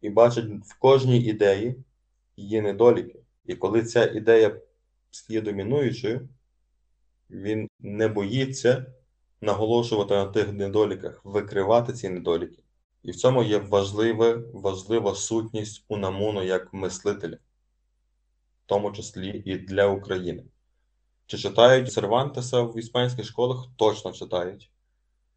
і бачить в кожній ідеї її недоліки. І коли ця ідея стає домінуючою, він не боїться наголошувати на тих недоліках, викривати ці недоліки. І в цьому є важлива, важлива сутність Унамуну як мислителя, в тому числі і для України. Чи читають Сервантеса в іспанських школах? Точно читають.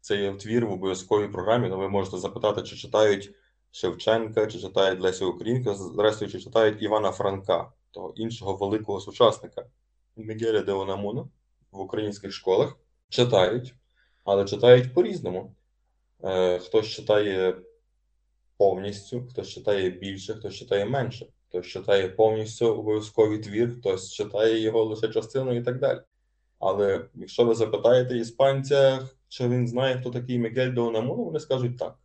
Це є твір в обов'язковій програмі, але ви можете запитати, чи читають Шевченка, чи читають Леся Українка, зрештою, чи читають Івана Франка, того іншого великого сучасника Мігеля де Унамуна в українських школах. Читають, але читають по-різному. Е, хтось читає повністю, хтось читає більше, хтось читає менше, хтось читає повністю обов'язковий твір, хтось читає його лише частину і так далі. Але якщо ви запитаєте іспанця, чи він знає, хто такий Мігель де Унамуно, вони скажуть так.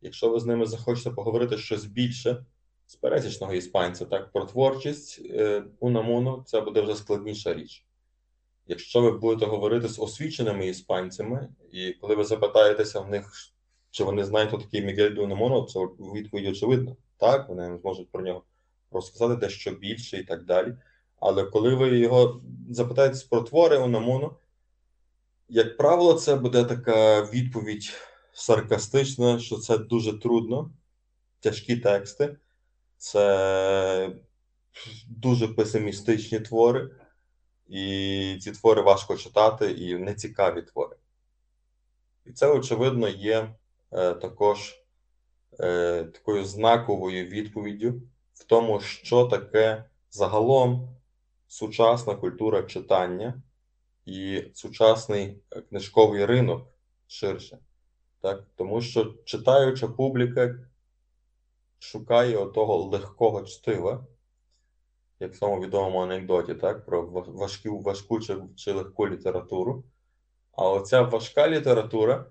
Якщо ви з ними захочете поговорити щось більше з пересічного іспанця, так про творчість е, Унамуно, це буде вже складніша річ. Якщо ви будете говорити з освіченими іспанцями, і коли ви запитаєтеся в них, чи вони знають, хто такий Мігель Дунамоно, це відповідь очевидно. Так, вони зможуть про нього розказати дещо більше і так далі. Але коли ви його запитаєтесь про твори Унамоно, як правило, це буде така відповідь саркастична, що це дуже трудно, тяжкі тексти, це дуже песимістичні твори, і ці твори важко читати, і нецікаві твори. І це, очевидно, є е, також е, такою знаковою відповіддю в тому, що таке загалом сучасна культура читання і сучасний книжковий ринок ширше. Так? Тому що читаюча публіка шукає отого легкого чтива, як в тому відомому анекдоті, так? про важку, важку чи, чи легку літературу. А оця важка література,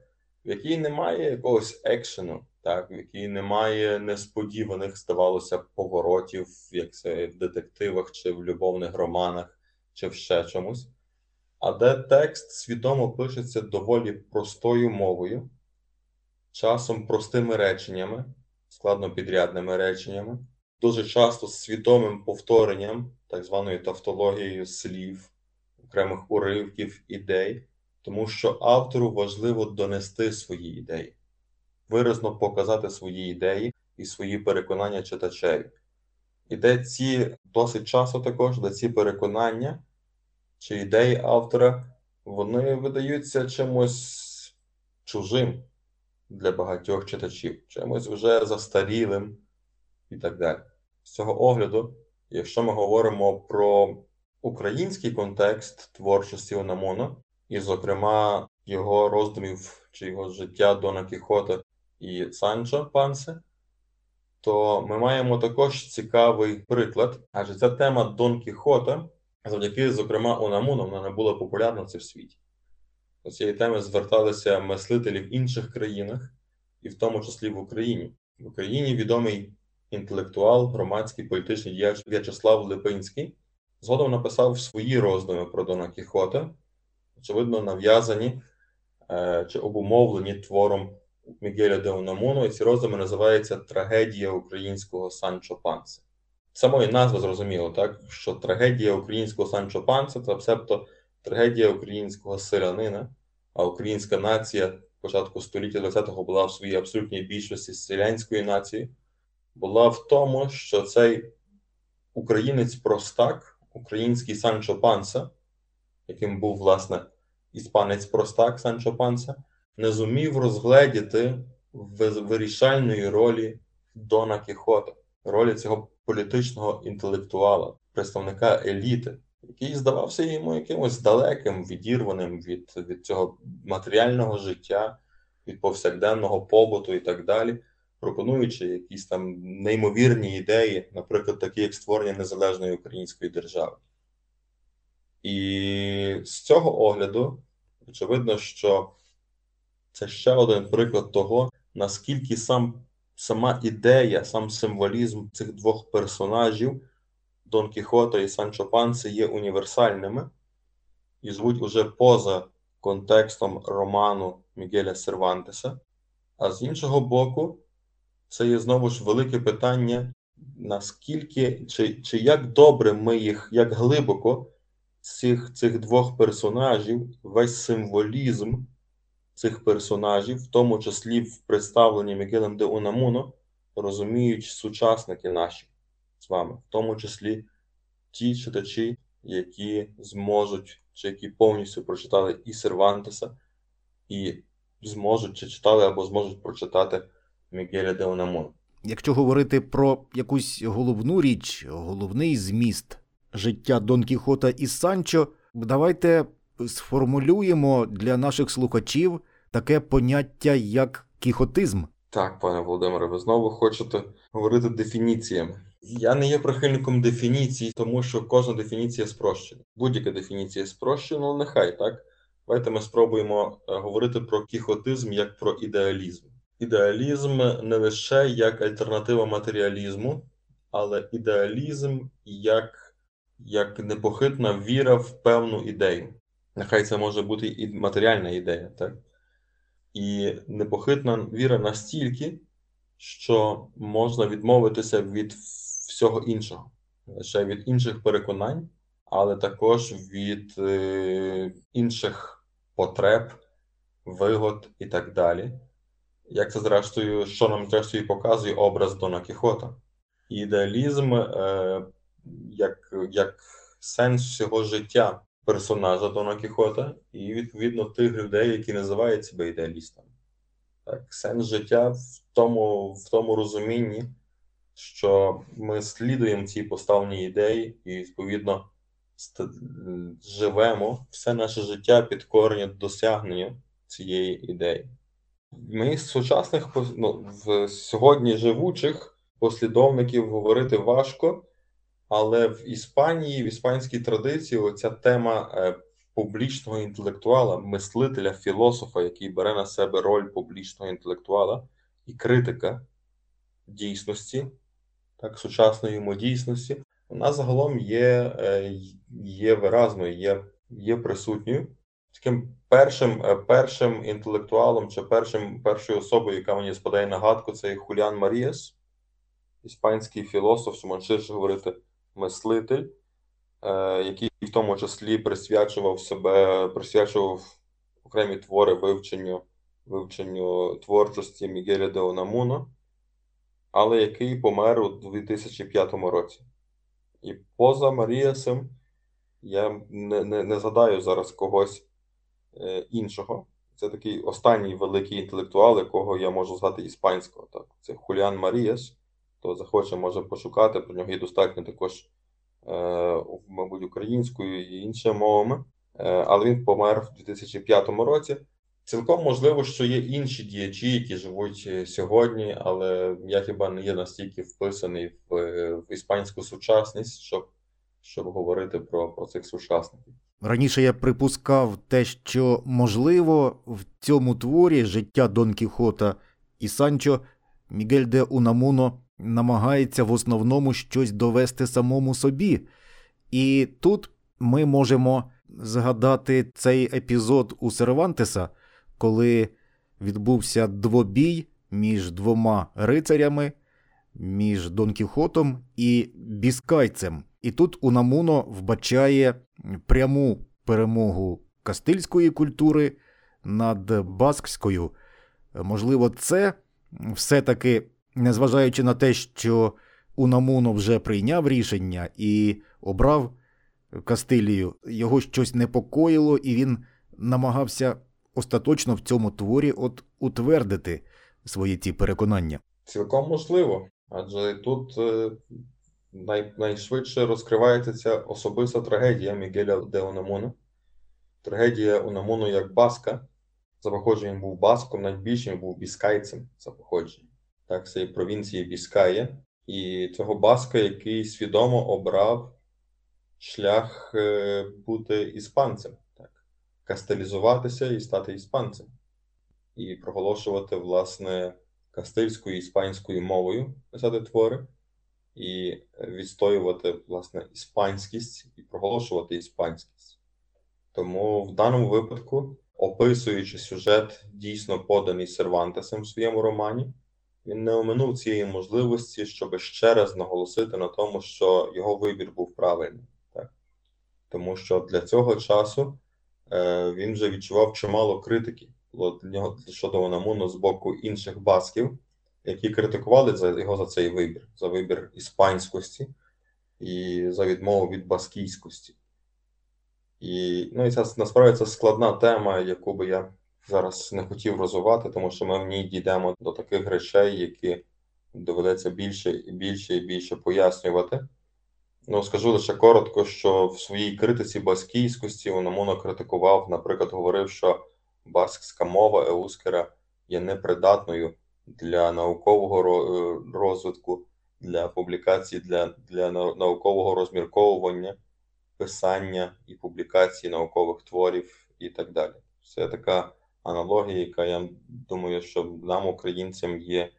в якій немає якогось екшену, так, в якій немає несподіваних, здавалося, поворотів, як це в детективах, чи в любовних романах, чи в ще чомусь, а де текст свідомо пишеться доволі простою мовою, часом простими реченнями, складнопідрядними реченнями, дуже часто свідомим повторенням, так званою тавтологією слів, окремих уривків, ідей, тому що автору важливо донести свої ідеї виразно показати свої ідеї і свої переконання читачеві. І де ці досить часто також, де ці переконання чи ідеї автора, вони видаються чимось чужим для багатьох читачів, чимось вже застарілим і так далі. З цього огляду, якщо ми говоримо про український контекст творчості Онамона, і, зокрема, його роздумів чи його життя Дона Кіхота і Санчо Пансе, то ми маємо також цікавий приклад, адже ця тема Дон Кіхота, завдяки, зокрема, Унамуну, вона не була популярна це в світі. До цієї теми зверталися мислителі в інших країнах, і в тому числі в Україні. В Україні відомий інтелектуал, громадський політичний діяч В'ячеслав Липинський згодом написав свої роздуми про Дона Кіхота, очевидно, нав'язані е, чи обумовлені твором Мігеля де Унамуну, і ці роздуми називаються Трагедія українського Санчо Панса. Самої назви зрозуміло, так? що трагедія українського Санчо Панса себто трагедія українського селянина, а українська нація початку століття ХХ була в своїй абсолютній більшості селянської нації, була в тому, що цей українець-простак, український Санчо Панса, яким був, власне, іспанець-простак Санчо Панса, не зумів розгледіти вирішальної ролі Дона Кіхота, ролі цього політичного інтелектуала, представника еліти, який здавався йому якимось далеким, відірваним від, від цього матеріального життя, від повсякденного побуту і так далі. Пропонуючи якісь там неймовірні ідеї, наприклад, такі як створення незалежної української держави. І з цього огляду, очевидно, що це ще один приклад того, наскільки сам, сама ідея, сам символізм цих двох персонажів Дон Кіхота і Санчо Панси є універсальними і звуть уже поза контекстом роману Мігеля Сервантеса. А з іншого боку, це є знову ж велике питання, наскільки чи чи як добре ми їх, як глибоко цих, цих двох персонажів, весь символізм цих персонажів, в тому числі в представленні Мігелем де Унамуно, розуміють сучасники наші з вами, в тому числі ті читачі, які зможуть, чи які повністю прочитали і Сервантеса, і зможуть чи читали або зможуть прочитати Мігеля де Унамуно. Якщо говорити про якусь головну річ, головний зміст життя Дон Кіхота і Санчо, давайте сформулюємо для наших слухачів таке поняття, як кіхотизм. Так, пане Володимире, ви знову хочете говорити дефініціями. Я не є прихильником дефініцій, тому що кожна дефініція спрощена. Будь-яка дефініція спрощена, але нехай так. Давайте ми спробуємо е, говорити про кіхотизм як про ідеалізм. Ідеалізм не лише як альтернатива матеріалізму, але ідеалізм як, як непохитна віра в певну ідею. Нехай це може бути і матеріальна ідея, так? І непохитна віра настільки, що можна відмовитися від всього іншого, лише від інших переконань, але також від е, інших потреб, вигод і так далі. Як це, зрештою, що нам зрештою показує образ Дона Кіхота. Ідеалізм е, як, як сенс всього життя персонажа Дона Кіхота, і відповідно тих людей, які називають себе ідеалістами. Так, Сенс життя в тому, в тому розумінні, що ми слідуємо цій поставленій ідеї, і, відповідно, живемо все наше життя підкорення досягнення цієї ідеї. Ми з сучасних ну, в сьогодні живучих послідовників говорити важко, але в Іспанії, в іспанській традиції, оця тема е, публічного інтелектуала, мислителя, філософа, який бере на себе роль публічного інтелектуала і критика дійсності, так, сучасної йому дійсності, вона загалом є е, є виразною, є є присутньою. Таким першим е, першим інтелектуалом чи першим, першою особою, яка мені спадає на гадку, це Хуліан Марієс, іспанський філософ, чи можна говорити, мислитель, е, який в тому числі присвячував себе, присвячував окремі твори вивченню вивченню творчості Мігеля де Онамуно, але який помер у 2005 році. І поза Маріасом я не не, не згадаю зараз когось іншого. Це такий останній великий інтелектуал, якого я можу згадати іспанського. Так. Це Хуліан Маріас. Хто захоче, може пошукати, про нього є достатньо також, е, мабуть, українською і іншими мовами. Е, але він помер в 2005 році. Цілком можливо, що є інші діячі, які живуть е, сьогодні, але я хіба не є настільки вписаний в, е, в іспанську сучасність, щоб щоб говорити про, про цих сучасників. Раніше я припускав те, що можливо в цьому творі життя Дон Кіхота і Санчо Мігель де Унамуно намагається в основному щось довести самому собі. І тут ми можемо згадати цей епізод у Сервантеса коли відбувся двобій між двома рицарями, між Дон Кіхотом і Біскайцем. І тут Унамуно вбачає пряму перемогу кастильської культури над баскською. Можливо, це все-таки, незважаючи на те, що Унамуно вже прийняв рішення і обрав Кастилію, його щось непокоїло, і він намагався остаточно в цьому творі от утвердити свої ці переконання? Цілком можливо, адже тут е, най, найшвидше розкривається ця особиста трагедія Мігеля де Унамуна. Трагедія Унамуну як Баска. За походженням був Баском, найбільшим був біскайцем за походженням. Так, цієї провінції Біскає. І цього Баска, який свідомо обрав шлях е, бути іспанцем кастелізуватися і стати іспанцем, і проголошувати, власне, кастильською іспанською мовою писати твори, і відстоювати, власне, іспанськість і проголошувати іспанськість. Тому в даному випадку, описуючи сюжет, дійсно поданий Сервантесом в своєму романі, він не оминув цієї можливості, щоб ще раз наголосити на тому, що його вибір був правильним. Так? Тому що для цього часу Е, він вже відчував чимало критики для нього щодо Онамуну з боку інших басків, які критикували за його за цей вибір, за вибір іспанськості і за відмову від баскійськості. І ну, і це насправді це складна тема, яку би я зараз не хотів розвивати, тому що ми в ній дійдемо до таких речей, які доведеться більше і більше і більше пояснювати. Ну, скажу лише коротко, що в своїй критиці баскійськості Унамуно критикував, наприклад, говорив, що баскська мова Еускера є непридатною для наукового е, розвитку, для публікації, для, для наукового розмірковування, писання і публікації наукових творів і так далі. Це така аналогія, яка я думаю, що нам, українцям, є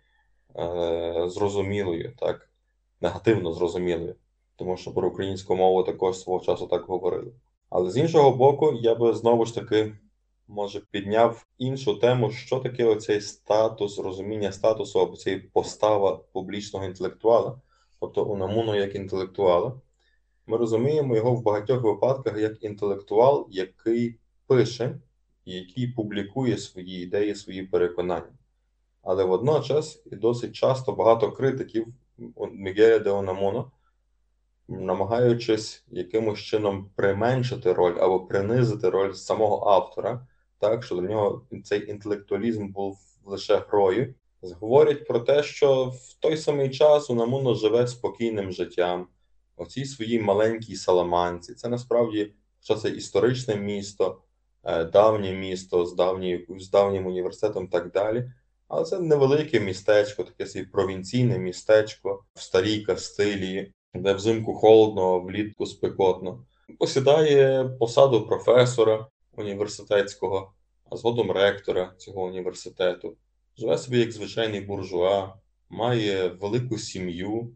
е, зрозумілою, так, негативно зрозумілою тому що про українську мову також свого часу так говорили. Але з іншого боку, я би знову ж таки може підняв іншу тему, що таке оцей статус, розуміння статусу або цей постава публічного інтелектуала, тобто Унамуну як інтелектуала. Ми розуміємо його в багатьох випадках як інтелектуал, який пише і який публікує свої ідеї, свої переконання. Але водночас і досить часто багато критиків Мігеля де Онамуно намагаючись якимось чином применшити роль або принизити роль самого автора, так що для нього цей інтелектуалізм був лише грою. Говорять про те, що в той самий час Унамуно живе спокійним життям, у цій своїй маленькій Саламанці. Це насправді що це історичне місто, е, давнє місто з давні, з давнім університетом і так далі. Але це невелике містечко, таке собі провінційне містечко в старій Кастилії, де взимку холодно, влітку спекотно. Посідає посаду професора університетського, а згодом ректора цього університету. Живе собі як звичайний буржуа, має велику сім'ю,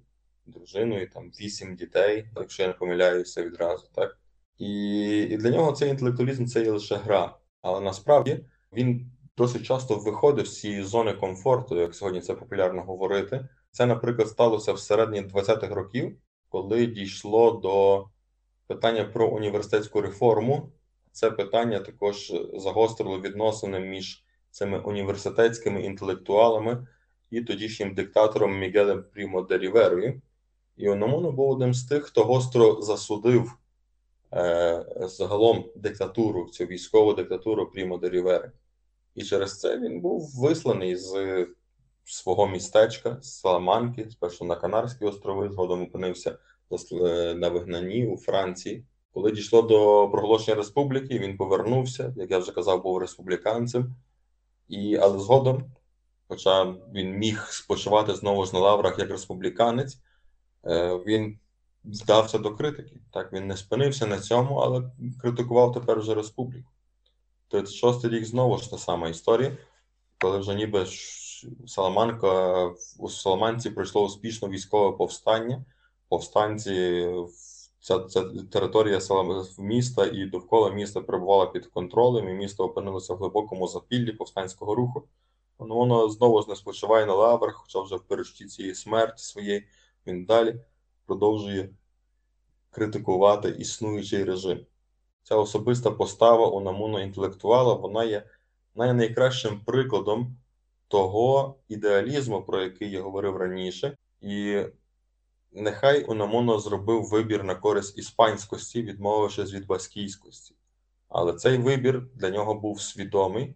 дружину і там вісім дітей, якщо я не помиляюся відразу, так? І, і для нього цей інтелектуалізм це є лише гра. Але насправді він досить часто виходив з цієї зони комфорту, як сьогодні це популярно говорити. Це, наприклад, сталося всередині 20-х років, коли дійшло до питання про університетську реформу. Це питання також загострило відносини між цими університетськими інтелектуалами і тодішнім диктатором Мігелем Прімо де Ріверою. І Ономоно був одним з тих, хто гостро засудив е, загалом диктатуру, цю військову диктатуру Прімо де Рівери. І через це він був висланий з свого містечка, з Саламанки, спершу на Канарські острови, згодом опинився на вигнанні у Франції. Коли дійшло до проголошення республіки, він повернувся, як я вже казав, був республіканцем, і, але згодом, хоча він міг спочивати знову ж на лаврах як республіканець, е, він вдався до критики. Так, він не спинився на цьому, але критикував тепер вже республіку. 36-й рік знову ж та сама історія, коли вже ніби Саламанка у Саламанці пройшло успішно військове повстання. Повстанці, ця, ця територія міста і довкола міста перебувала під контролем, і місто опинилося в глибокому запіллі повстанського руху. Ну, Воно знову ж не спочиває на лаврах, хоча вже в перечті цієї смерті своєї він далі продовжує критикувати існуючий режим. Ця особиста постава у Намуно інтелектуала вона є найкращим прикладом того ідеалізму, про який я говорив раніше, і нехай Унамуно зробив вибір на користь іспанськості, відмовившись від баскійськості. Але цей вибір для нього був свідомий,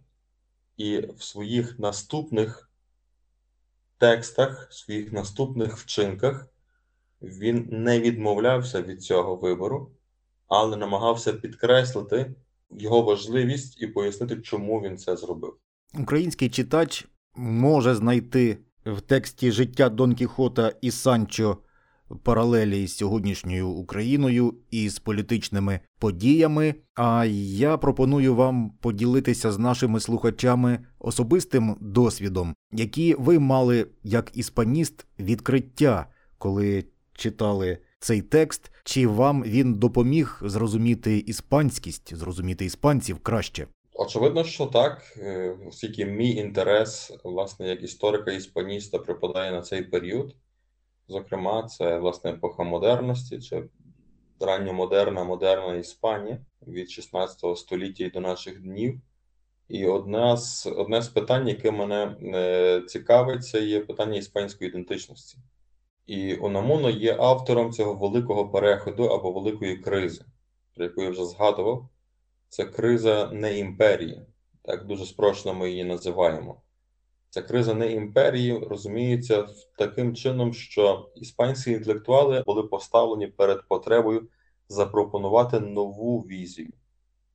і в своїх наступних текстах, в своїх наступних вчинках він не відмовлявся від цього вибору, але намагався підкреслити його важливість і пояснити, чому він це зробив. Український читач може знайти в тексті життя Дон Кіхота і Санчо паралелі з сьогоднішньою Україною і з політичними подіями. А я пропоную вам поділитися з нашими слухачами особистим досвідом, які ви мали як іспаніст відкриття, коли читали цей текст, чи вам він допоміг зрозуміти іспанськість, зрозуміти іспанців краще? Очевидно, що так, е, оскільки мій інтерес, власне, як історика іспаніста припадає на цей період. Зокрема, це власне епоха модерності чи ранньомодерна, модерна Іспанія від 16 століття і до наших днів. І одне з одне з питань, яке мене е, цікавить, це є питання іспанської ідентичності. І Унамуно є автором цього великого переходу або великої кризи, про яку я вже згадував. Це криза не імперії, так дуже спрощено ми її називаємо. Ця криза не імперії розуміється таким чином, що іспанські інтелектуали були поставлені перед потребою запропонувати нову візію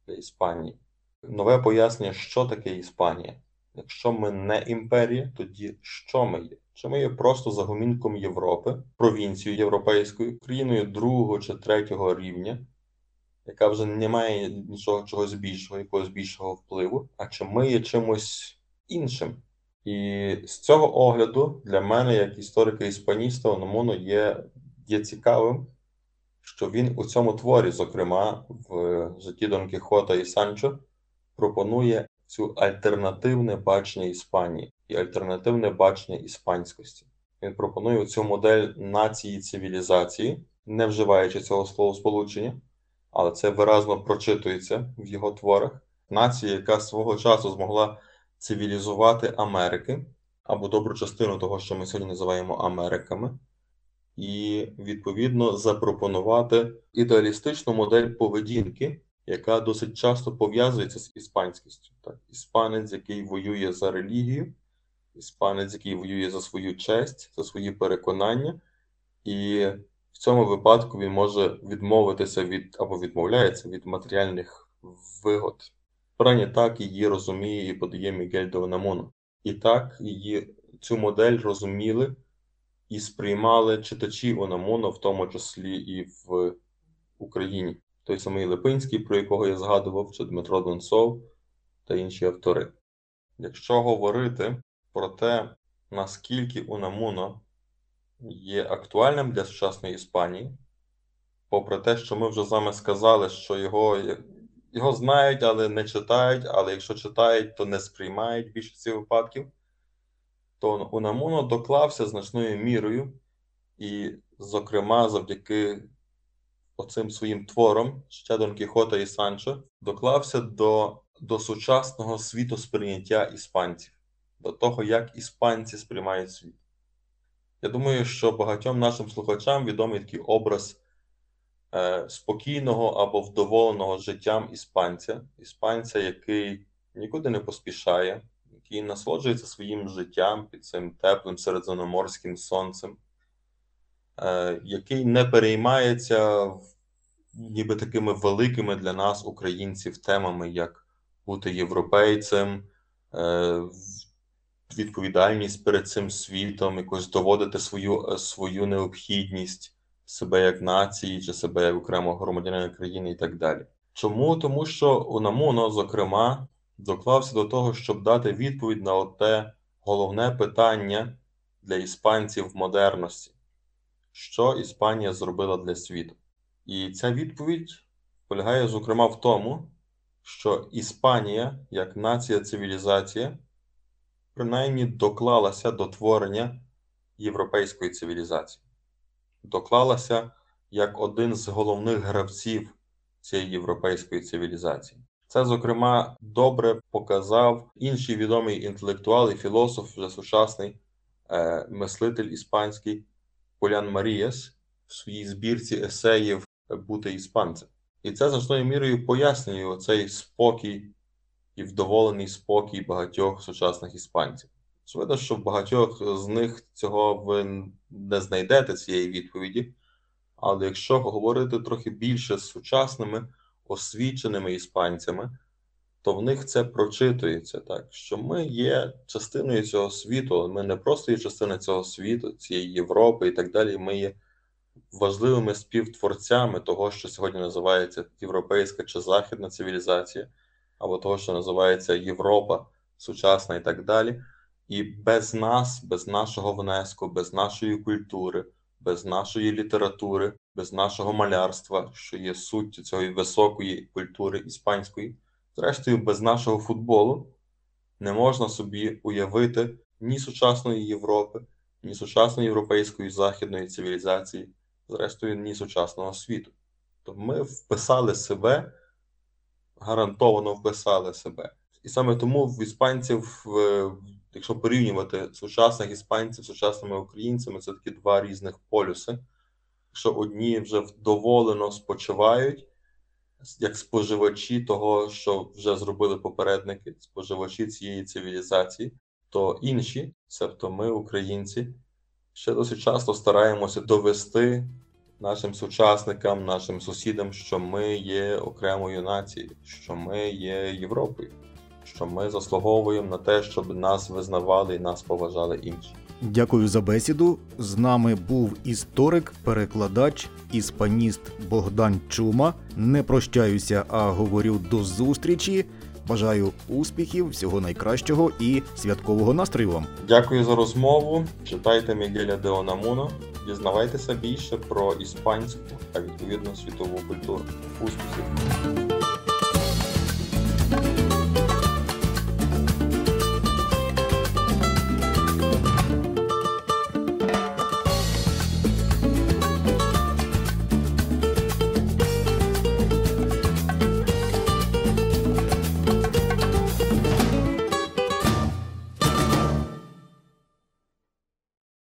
для Іспанії, нове пояснення, що таке Іспанія. Якщо ми не імперія, тоді що ми є? Чи ми є просто загумінком Європи, провінцією європейською, країною другого чи третього рівня, яка вже не має нічого чогось більшого, якогось більшого впливу, а чи ми є чимось іншим? І з цього огляду для мене, як історика іспаніста, Ономоно є є цікавим, що він у цьому творі, зокрема в житті Дон Кіхота і Санчо, пропонує цю альтернативне бачення Іспанії і альтернативне бачення іспанськості. Він пропонує цю модель нації цивілізації, не вживаючи цього словосполучення, але це виразно прочитується в його творах. Нація, яка свого часу змогла цивілізувати Америки або добру частину того, що ми сьогодні називаємо Америками. і відповідно запропонувати ідеалістичну модель поведінки, яка досить часто пов'язується з іспанськістю. Так, іспанець, який воює за релігію, іспанець, який воює за свою честь, за свої переконання, і в цьому випадку він може відмовитися від або відмовляється від матеріальних вигод. Принаймні так її розуміє і подає Мігель де Унамуно. І так її цю модель розуміли і сприймали читачі Унамуно, в тому числі і в Україні. Той самий Липинський, про якого я згадував, чи Дмитро Донцов та інші автори. Якщо говорити про те, наскільки Унамуно є актуальним для сучасної Іспанії, попри те, що ми вже з вами сказали, що його його знають, але не читають, але якщо читають, то не сприймають більшості випадків, то Унамуно доклався значною мірою, і, зокрема, завдяки оцим своїм творам, ще Дон Кіхота і Санчо, доклався до, до сучасного світосприйняття іспанців, до того, як іспанці сприймають світ. Я думаю, що багатьом нашим слухачам відомий такий образ спокійного або вдоволеного життям іспанця, іспанця, який нікуди не поспішає, який насолоджується своїм життям під цим теплим середземноморським сонцем, е, який не переймається ніби такими великими для нас, українців, темами, як бути європейцем. Е, відповідальність перед цим світом, якось доводити свою е, свою необхідність себе як нації чи себе як окремого громадянина країни і так далі. Чому? Тому що Унамуно, зокрема, доклався до того, щоб дати відповідь на те головне питання для іспанців в модерності, що Іспанія зробила для світу. І ця відповідь полягає, зокрема, в тому, що Іспанія як нація цивілізація принаймні доклалася до творення європейської цивілізації, доклалася як один з головних гравців цієї європейської цивілізації. Це, зокрема, добре показав інший відомий інтелектуал і філософ, вже сучасний е, мислитель іспанський Полян Марієс в своїй збірці есеїв Бути іспанцем. І це значною мірою пояснює цей спокій і вдоволений спокій багатьох сучасних іспанців. Очевидно, що в багатьох з них цього ви не знайдете цієї відповіді, але якщо говорити трохи більше з сучасними освіченими іспанцями, то в них це прочитується так, що ми є частиною цього світу, ми не просто є частиною цього світу, цієї Європи і так далі. Ми є важливими співтворцями того, що сьогодні називається європейська чи західна цивілізація або того, що називається Європа сучасна і так далі. І без нас, без нашого внеску, без нашої культури, без нашої літератури, без нашого малярства, що є суттю цієї високої культури іспанської, зрештою, без нашого футболу не можна собі уявити ні сучасної Європи, ні сучасної європейської західної цивілізації, зрештою, ні сучасного світу. То ми вписали себе гарантовано вписали себе. І саме тому в іспанців, якщо порівнювати сучасних іспанців з сучасними українцями, це такі два різних полюси. Якщо одні вже вдоволено спочивають, як споживачі того, що вже зробили попередники, споживачі цієї цивілізації, то інші, себто ми, українці, ще досить часто стараємося довести нашим сучасникам, нашим сусідам, що ми є окремою нацією, що ми є Європою, що ми заслуговуємо на те, щоб нас визнавали і нас поважали інші. Дякую за бесіду. З нами був історик, перекладач, іспаніст Богдан Чума. Не прощаюся, а говорю до зустрічі. Бажаю успіхів, всього найкращого і святкового настрою вам. Дякую за розмову. Читайте Мігеля Деонамуно, дізнавайтеся більше про іспанську та відповідно світову культуру. Успіхів!